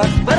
tantas